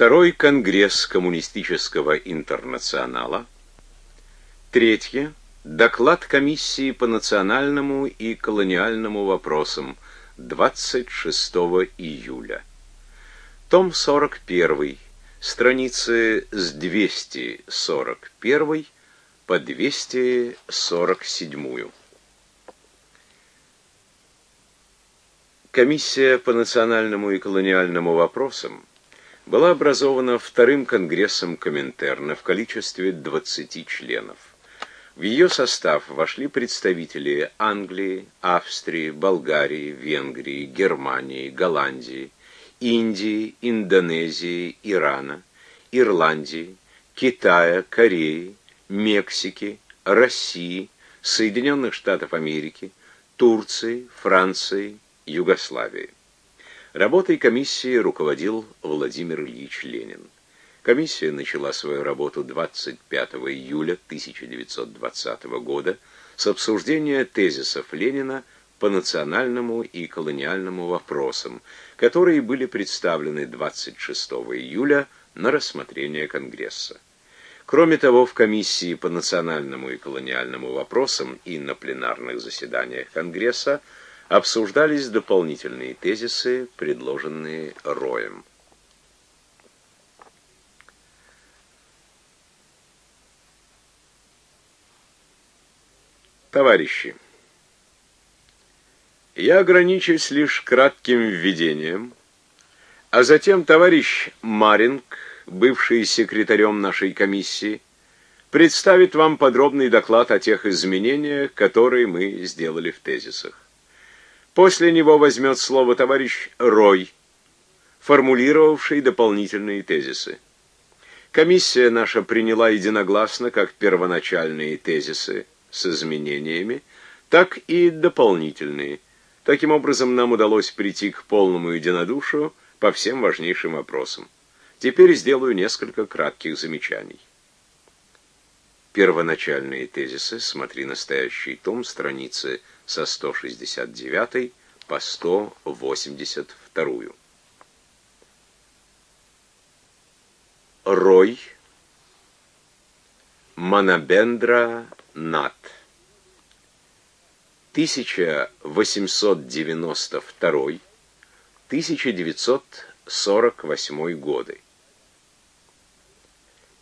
Второй конгресс коммунистического интернационала. Третье. Доклад комиссии по национальному и колониальному вопросам 26 июля. Том 41. Страницы с 241 по 247. Комиссия по национальному и колониальному вопросам была образована вторым конгрессом Коминтерна в количестве 20 членов. В ее состав вошли представители Англии, Австрии, Болгарии, Венгрии, Германии, Голландии, Индии, Индонезии, Ирана, Ирландии, Китая, Кореи, Мексики, России, Соединенных Штатов Америки, Турции, Франции, Югославии. Работой комиссии руководил Владимир Ильич Ленин. Комиссия начала свою работу 25 июля 1920 года с обсуждения тезисов Ленина по национальному и колониальному вопросам, которые были представлены 26 июля на рассмотрение Конгресса. Кроме того, в комиссии по национальному и колониальному вопросам и на пленарных заседаниях Конгресса обсуждались дополнительные тезисы, предложенные Роем. Товарищи, я ограничусь лишь кратким введением, а затем товарищ Маринг, бывший секретарем нашей комиссии, представит вам подробный доклад о тех изменениях, которые мы сделали в тезисах. После него возьмет слово товарищ Рой, формулировавший дополнительные тезисы. Комиссия наша приняла единогласно как первоначальные тезисы с изменениями, так и дополнительные. Таким образом, нам удалось прийти к полному единодушию по всем важнейшим вопросам. Теперь сделаю несколько кратких замечаний. Первоначальные тезисы, смотри настоящий том, страницы со 169 по 182. Рой Манабендра Нат 1892-1948 годы.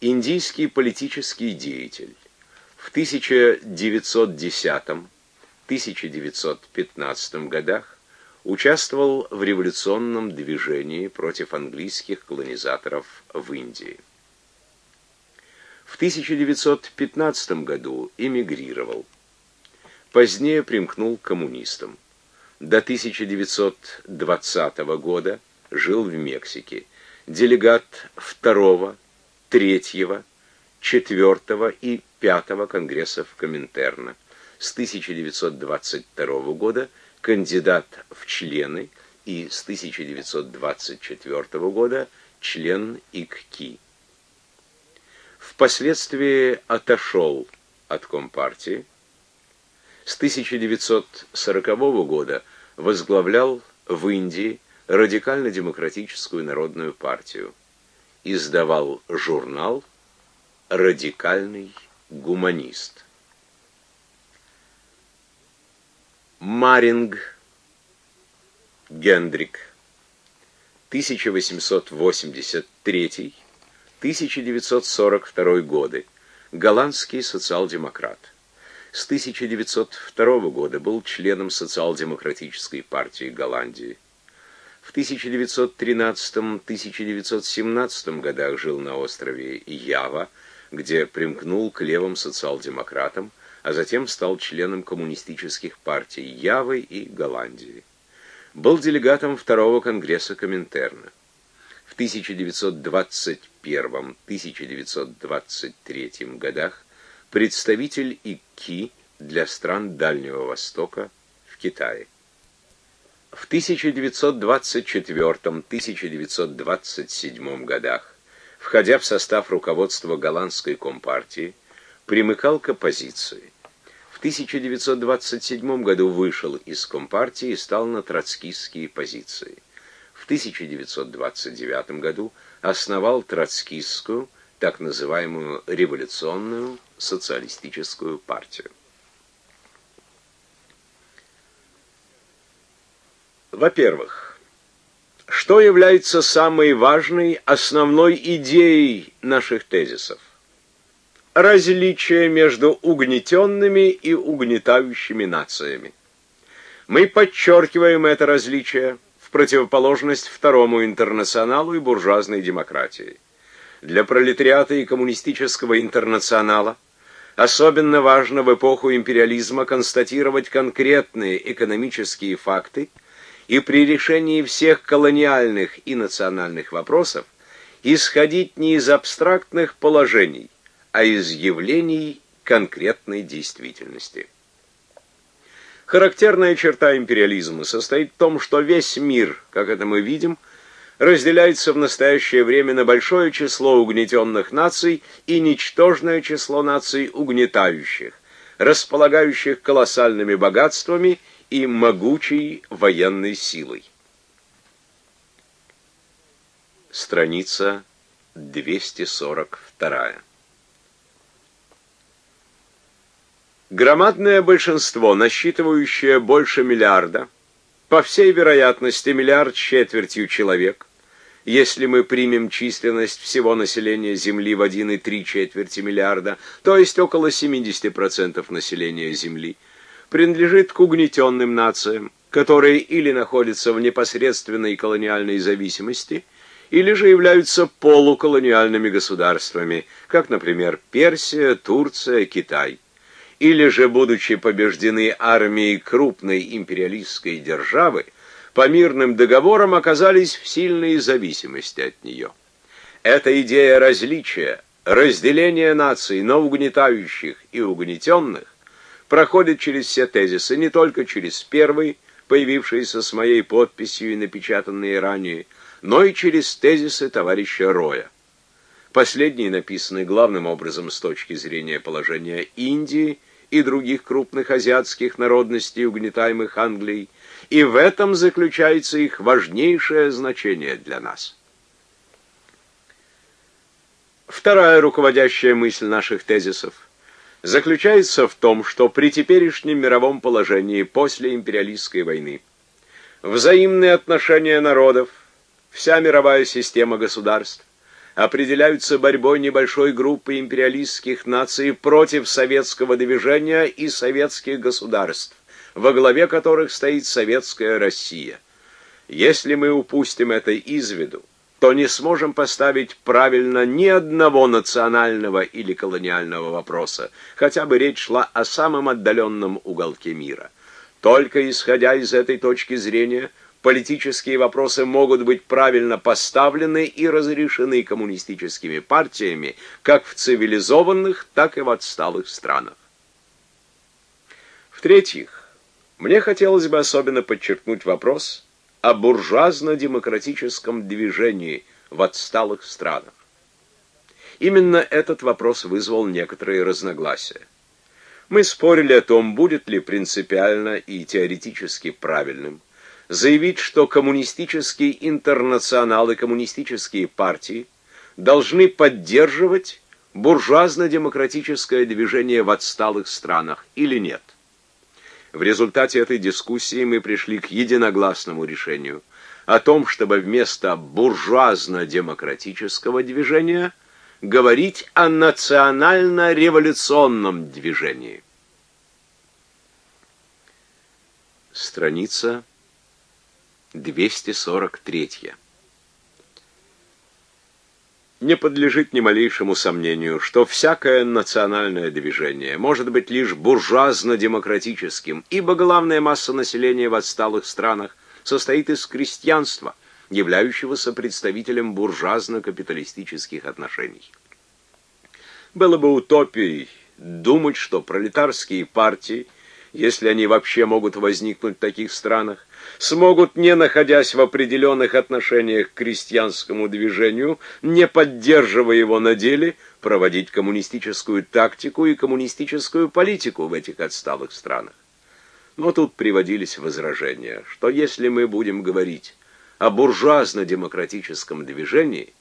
Индийский политический деятель. В 1910 1915 годах участвовал в революционном движении против английских колонизаторов в Индии. В 1915 году эмигрировал. Позднее примкнул к коммунистам. До 1920 года жил в Мексике. Делегат второго, третьего, четвертого и пятого конгрессов Коминтерна с 1922 года кандидат в члены и с 1924 года член ИККИ. Впоследствии отошел от Компартии. С 1940 года возглавлял в Индии радикально-демократическую народную партию. Издавал журнал «Радикальный гуманист». Маринг Гендрик 1883-1942 годы. Голландский социал-демократ. С 1902 года был членом социал-демократической партии Голландии. В 1913-1917 годах жил на острове Ява, где примкнул к левым социал-демократам, а затем стал членом коммунистических партий Явы и Голландии. Был делегатом Второго конгресса Коминтерна. В 1921-1923 годах представитель ИКИ для стран Дальнего Востока в Китае. В 1924-1927 годах, входя в состав руководства голландской компартии, примыкал к оппозиции. В 1927 году вышел из Компартии и стал на троцкистские позиции. В 1929 году основал троцкистскую, так называемую революционную социалистическую партию. Во-первых, что является самой важной, основной идеей наших тезисов? Различие между угнетенными и угнетающими нациями. Мы подчеркиваем это различие в противоположность второму интернационалу и буржуазной демократии. Для пролетариата и коммунистического интернационала особенно важно в эпоху империализма констатировать конкретные экономические факты и при решении всех колониальных и национальных вопросов исходить не из абстрактных положений, а из явлений конкретной действительности. Характерная черта империализма состоит в том, что весь мир, как это мы видим, разделяется в настоящее время на большое число угнетенных наций и ничтожное число наций угнетающих, располагающих колоссальными богатствами и могучей военной силой. Страница 242. Громадное большинство, насчитывающее больше миллиарда, по всей вероятности миллиард четвертью человек, если мы примем численность всего населения Земли в 1,3 четверти миллиарда, то есть около 70% населения Земли, принадлежит к угнетенным нациям, которые или находятся в непосредственной колониальной зависимости, или же являются полуколониальными государствами, как, например, Персия, Турция, Китай. Или же, будучи побеждены армией крупной империалистской державы, по мирным договорам оказались в сильной зависимости от нее. Эта идея различия, разделения наций на угнетающих и угнетенных проходит через все тезисы, не только через первый, появившийся с моей подписью и напечатанные ранее, но и через тезисы товарища Роя. Последние написаны главным образом с точки зрения положения Индии и других крупных азиатских народностей, угнетаемых Англией, и в этом заключается их важнейшее значение для нас. Вторая руководящая мысль наших тезисов – заключается в том, что при теперешнем мировом положении после империалистской войны взаимные отношения народов, вся мировая система государств определяются борьбой небольшой группы империалистских наций против советского движения и советских государств, во главе которых стоит советская Россия. Если мы упустим это из виду, то не сможем поставить правильно ни одного национального или колониального вопроса, хотя бы речь шла о самом отдаленном уголке мира. Только исходя из этой точки зрения, политические вопросы могут быть правильно поставлены и разрешены коммунистическими партиями как в цивилизованных, так и в отсталых странах. В-третьих, мне хотелось бы особенно подчеркнуть вопрос – о буржуазно-демократическом движении в отсталых странах. Именно этот вопрос вызвал некоторые разногласия. Мы спорили о том, будет ли принципиально и теоретически правильным заявить, что коммунистический интернационал и коммунистические партии должны поддерживать буржуазно-демократическое движение в отсталых странах или нет. В результате этой дискуссии мы пришли к единогласному решению о том, чтобы вместо буржуазно-демократического движения говорить о национально-революционном движении. Страница 243 не подлежит ни малейшему сомнению, что всякое национальное движение может быть лишь буржуазно-демократическим, ибо главная масса населения в отсталых странах состоит из крестьянства, являющегося представителем буржуазно-капиталистических отношений. Было бы утопией думать, что пролетарские партии, если они вообще могут возникнуть в таких странах, смогут, не находясь в определенных отношениях к крестьянскому движению, не поддерживая его на деле, проводить коммунистическую тактику и коммунистическую политику в этих отсталых странах. Но тут приводились возражения, что если мы будем говорить о буржуазно-демократическом движении,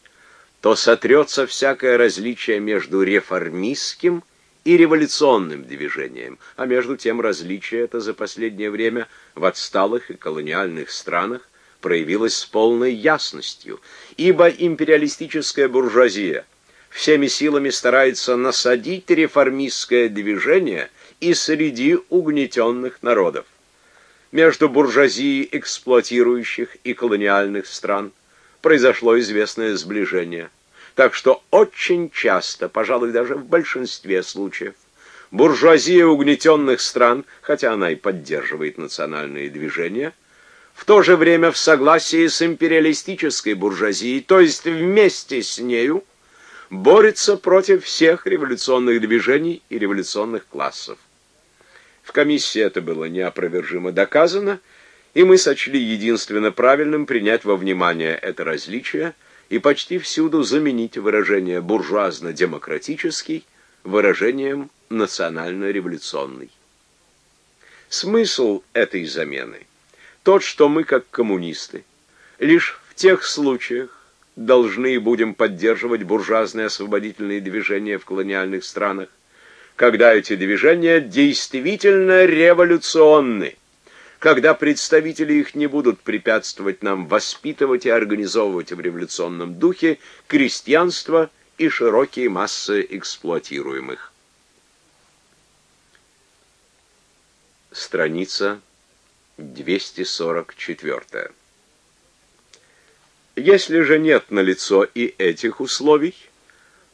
то сотрется всякое различие между реформистским и революционным движением, а между тем различие это за последнее время в отсталых и колониальных странах проявилось с полной ясностью, ибо империалистическая буржуазия всеми силами старается насадить реформистское движение и среди угнетенных народов. Между буржуазией эксплуатирующих и колониальных стран произошло известное сближение. Так что очень часто, пожалуй, даже в большинстве случаев, буржуазия угнетенных стран, хотя она и поддерживает национальные движения, в то же время в согласии с империалистической буржуазией, то есть вместе с нею, борется против всех революционных движений и революционных классов. В комиссии это было неопровержимо доказано, и мы сочли единственно правильным принять во внимание это различие и почти всюду заменить выражение буржуазно-демократический выражением национально-революционный. Смысл этой замены тот, что мы, как коммунисты, лишь в тех случаях должны и будем поддерживать буржуазные освободительные движения в колониальных странах, когда эти движения действительно революционны, когда представители их не будут препятствовать нам воспитывать и организовывать в революционном духе крестьянство и широкие массы эксплуатируемых. Страница 244. Если же нет налицо и этих условий,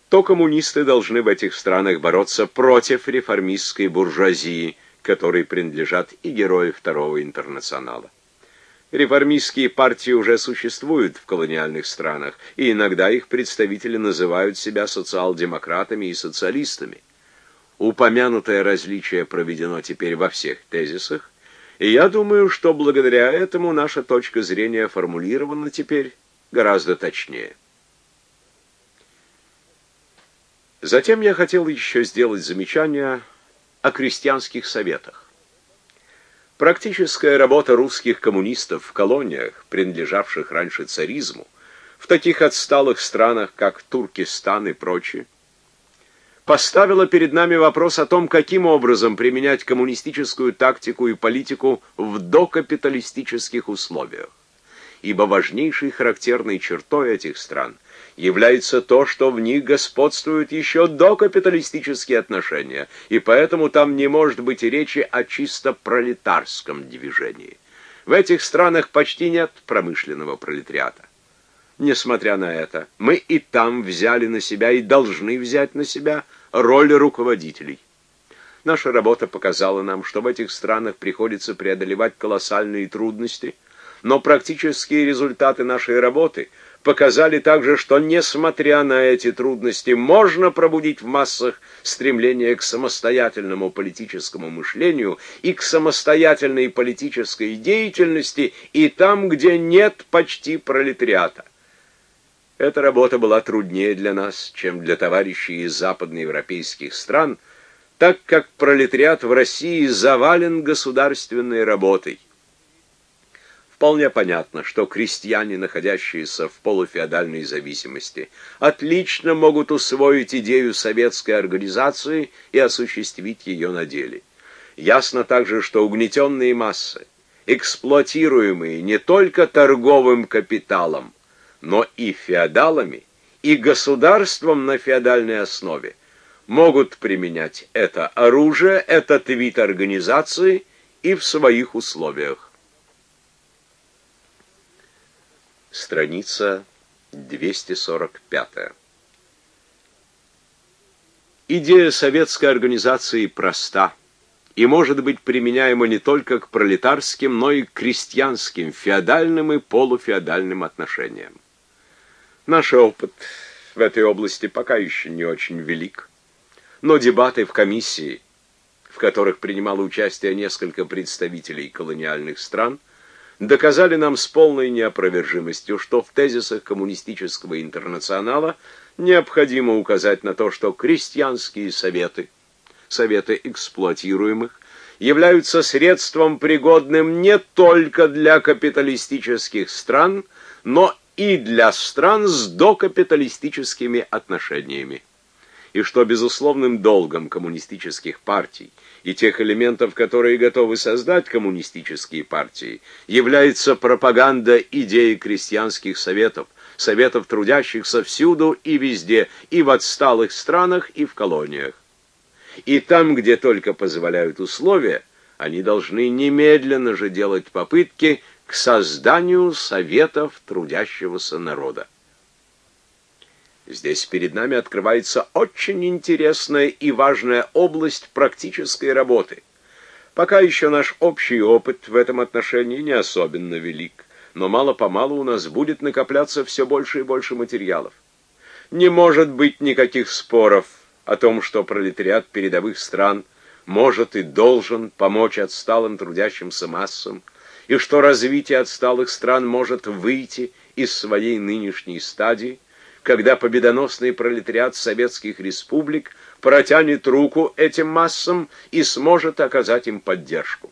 то коммунисты должны в этих странах бороться против реформистской буржуазии, которой принадлежат и герои Второго интернационала. Реформистские партии уже существуют в колониальных странах, и иногда их представители называют себя социал-демократами и социалистами. Упомянутое различие проведено теперь во всех тезисах, и я думаю, что благодаря этому наша точка зрения формулирована теперь гораздо точнее. Затем я хотел еще сделать замечание о крестьянских советах. Практическая работа русских коммунистов в колониях, принадлежавших раньше царизму, в таких отсталых странах, как Туркестан и прочие, поставила перед нами вопрос о том, каким образом применять коммунистическую тактику и политику в докапиталистических условиях. Ибо важнейшей характерной чертой этих стран является то, что в них господствуют еще докапиталистические отношения, и поэтому там не может быть речи о чисто пролетарском движении. В этих странах почти нет промышленного пролетариата. Несмотря на это, мы и там взяли на себя и должны взять на себя роль руководителей. Наша работа показала нам, что в этих странах приходится преодолевать колоссальные трудности, но практические результаты нашей работы – показали также, что, несмотря на эти трудности, можно пробудить в массах стремление к самостоятельному политическому мышлению и к самостоятельной политической деятельности и там, где нет почти пролетариата. Эта работа была труднее для нас, чем для товарищей из западноевропейских стран, так как пролетариат в России завален государственной работой. Вполне понятно, что крестьяне, находящиеся в полуфеодальной зависимости, отлично могут усвоить идею советской организации и осуществить ее на деле. Ясно также, что угнетенные массы, эксплуатируемые не только торговым капиталом, но и феодалами, и государством на феодальной основе, могут применять это оружие, этот вид организации и в своих условиях. Страница 245. Идея советской организации проста и может быть применяема не только к пролетарским, но и к крестьянским, феодальным и полуфеодальным отношениям. Наш опыт в этой области пока еще не очень велик, но дебаты в комиссии, в которых принимало участие несколько представителей колониальных стран – доказали нам с полной неопровержимостью, что в тезисах коммунистического интернационала необходимо указать на то, что крестьянские советы, советы эксплуатируемых, являются средством пригодным не только для капиталистических стран, но и для стран с докапиталистическими отношениями. И что безусловным долгом коммунистических партий и тех элементов, которые готовы создать коммунистические партии, является пропаганда идеи крестьянских советов, советов трудящихся всюду и везде, и в отсталых странах, и в колониях. И там, где только позволяют условия, они должны немедленно же делать попытки к созданию советов трудящегося народа. Здесь перед нами открывается очень интересная и важная область практической работы. Пока еще наш общий опыт в этом отношении не особенно велик, но мало-помалу у нас будет накопляться все больше и больше материалов. Не может быть никаких споров о том, что пролетариат передовых стран может и должен помочь отсталым трудящимся массам, и что развитие отсталых стран может выйти из своей нынешней стадии, когда победоносный пролетариат советских республик протянет руку этим массам и сможет оказать им поддержку.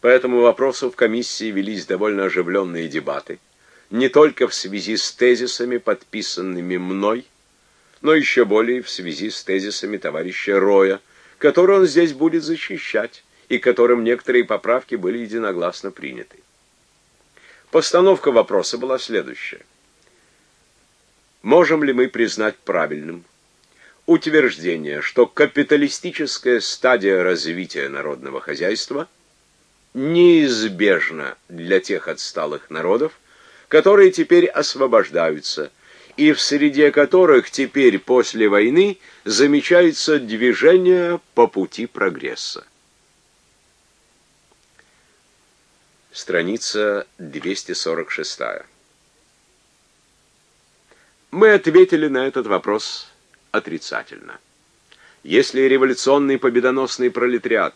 По этому вопросу в комиссии велись довольно оживленные дебаты, не только в связи с тезисами, подписанными мной, но еще более в связи с тезисами товарища Роя, которые он здесь будет защищать и которым некоторые поправки были единогласно приняты. Постановка вопроса была следующая. Можем ли мы признать правильным утверждение, что капиталистическая стадия развития народного хозяйства неизбежна для тех отсталых народов, которые теперь освобождаются и в среде которых теперь после войны замечается движение по пути прогресса. Страница 246. Мы ответили на этот вопрос отрицательно. Если революционный победоносный пролетариат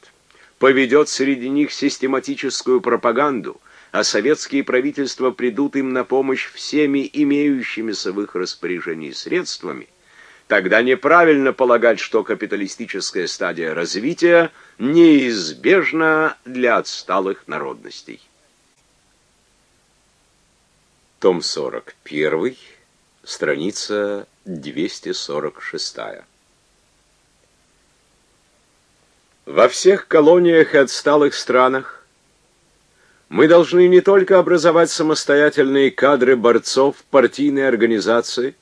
поведет среди них систематическую пропаганду, а советские правительства придут им на помощь всеми имеющимися в их распоряжении средствами, тогда неправильно полагать, что капиталистическая стадия развития неизбежна для отсталых народностей. Том 41 страница 246. Во всех колониях и отсталых странах мы должны не только образовать самостоятельные кадры борцов партийной организации,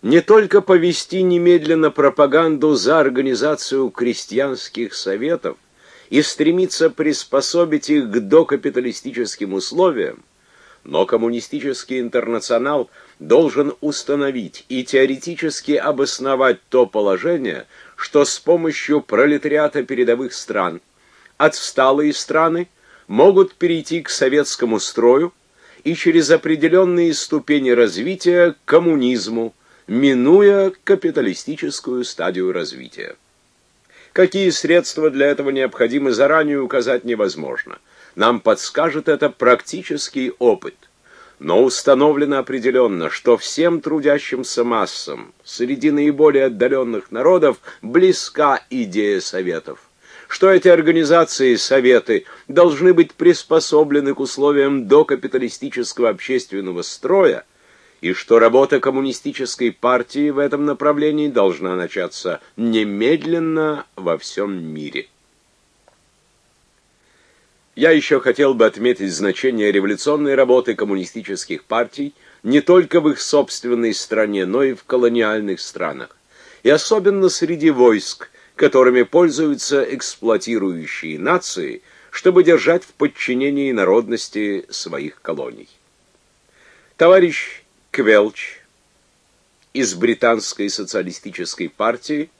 не только повести немедленно пропаганду за организацию крестьянских советов и стремиться приспособить их к докапиталистическим условиям, но коммунистический интернационал должен установить и теоретически обосновать то положение, что с помощью пролетариата передовых стран отсталые страны могут перейти к советскому строю и через определенные ступени развития к коммунизму, минуя капиталистическую стадию развития. Какие средства для этого необходимы, заранее указать невозможно. Нам подскажет это практический опыт. Но установлено определенно, что всем трудящимся массам среди наиболее отдаленных народов близка идея советов, что эти организации и советы должны быть приспособлены к условиям докапиталистического общественного строя, и что работа коммунистической партии в этом направлении должна начаться немедленно во всем мире. Я еще хотел бы отметить значение революционной работы коммунистических партий не только в их собственной стране, но и в колониальных странах, и особенно среди войск, которыми пользуются эксплуатирующие нации, чтобы держать в подчинении народности своих колоний. Товарищ Квелч из британской социалистической партии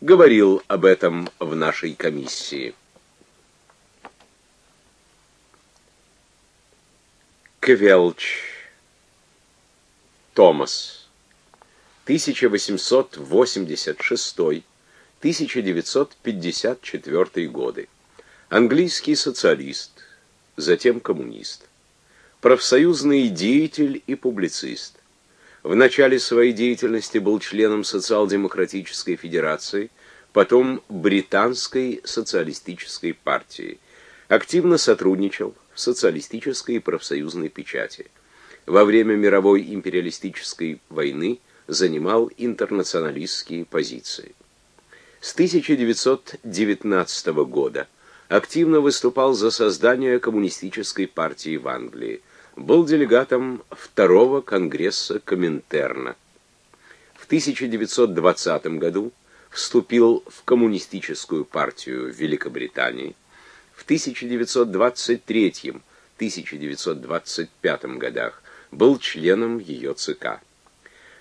говорил об этом в нашей комиссии. Квелч. Томас. 1886-1954 годы. Английский социалист, затем коммунист. Профсоюзный деятель и публицист. В начале своей деятельности был членом Социал-демократической федерации, потом Британской социалистической партии. Активно сотрудничал социалистической и профсоюзной печати. Во время мировой империалистической войны занимал интернационалистские позиции. С 1919 года активно выступал за создание коммунистической партии в Англии. Был делегатом второго конгресса Коминтерна. В 1920 году вступил в коммунистическую партию Великобритании. В 1923-1925 годах был членом ее ЦК.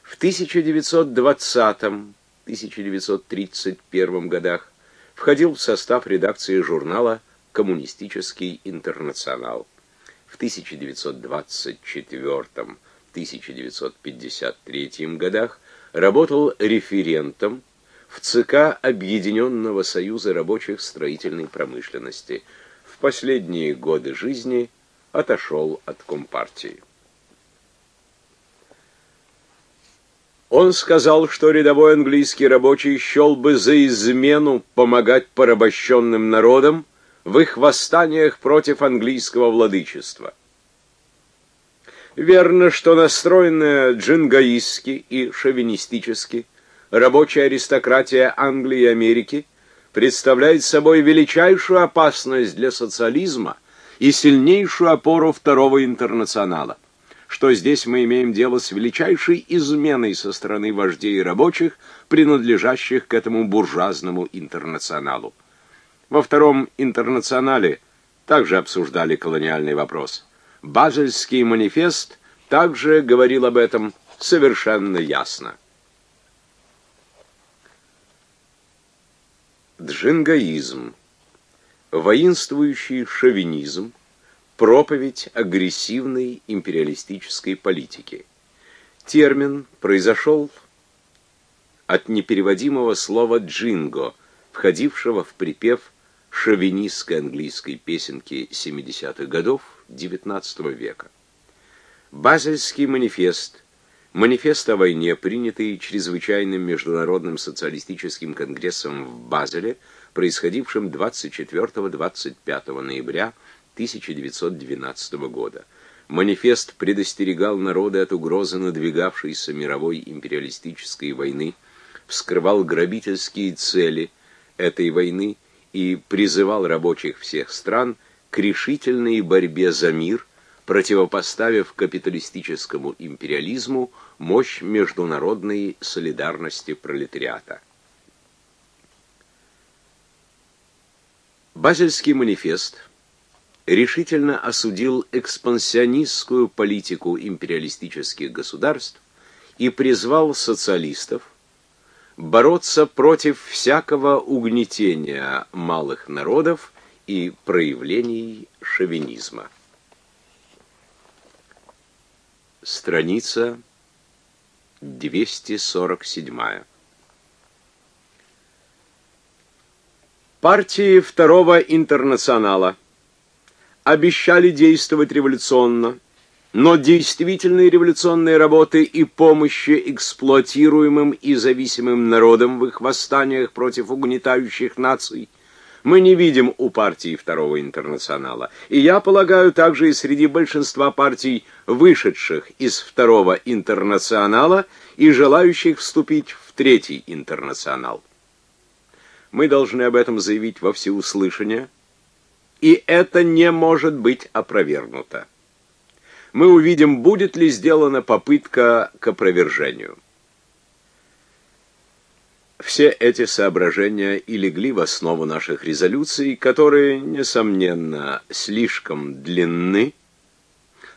В 1920-1931 годах входил в состав редакции журнала «Коммунистический интернационал». В 1924-1953 годах работал референтом в ЦК Объединенного союза рабочих строительной промышленности. В последние годы жизни отошел от Компартии. Он сказал, что рядовой английский рабочий счел бы за измену помогать порабощенным народам в их восстаниях против английского владычества. Верно, что настроенная джингаистски и шовинистически рабочая аристократия Англии и Америки представляет собой величайшую опасность для социализма и сильнейшую опору второго интернационала что здесь мы имеем дело с величайшей изменой со стороны вождей рабочих, принадлежащих к этому буржуазному интернационалу. Во втором интернационале также обсуждали колониальный вопрос. Базельский манифест также говорил об этом совершенно ясно. Джингаизм, воинствующий шовинизм, проповедь агрессивной империалистической политики. Термин произошел от непереводимого слова «джинго», входившего в припев шовинистской английской песенки 70-х годов XIX века. Базельский манифест, манифест о войне, принятый чрезвычайным международным социалистическим конгрессом в Базеле, происходившим 24-25 ноября 1912 года. Манифест предостерегал народы от угрозы надвигавшейся мировой империалистической войны, вскрывал грабительские цели этой войны и призывал рабочих всех стран к решительной борьбе за мир, противопоставив капиталистическому империализму мощь международной солидарности пролетариата. Базельский манифест – решительно осудил экспансионистскую политику империалистических государств и призвал социалистов бороться против всякого угнетения малых народов и проявлений шовинизма. Страница 247. Партии Второго интернационала обещали действовать революционно, но действительные революционные работы и помощи эксплуатируемым и зависимым народам в их восстаниях против угнетающих наций мы не видим у партии Второго интернационала. И я полагаю, также и среди большинства партий, вышедших из Второго интернационала и желающих вступить в Третий интернационал. Мы должны об этом заявить во всеуслышание – и это не может быть опровергнуто. Мы увидим, будет ли сделана попытка к опровержению. Все эти соображения и легли в основу наших резолюций, которые, несомненно, слишком длинны,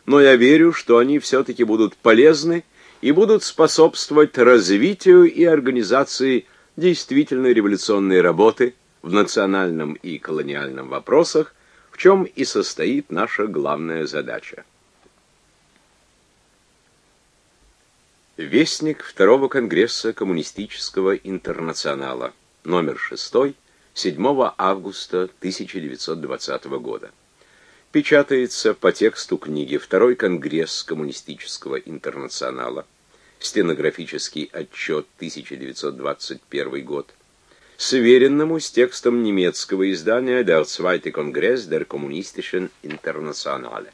но я верю, что они все-таки будут полезны и будут способствовать развитию и организации действительно революционной работы в национальном и колониальном вопросах, в чем и состоит наша главная задача. Вестник Второго Конгресса Коммунистического Интернационала, номер 6, 7 августа 1920 года. Печатается по тексту книги Второй Конгресс Коммунистического Интернационала, стенографический отчет 1921 год, сверенному с текстом немецкого издания Der Zweite Kongress der Kommunistischen Internationale.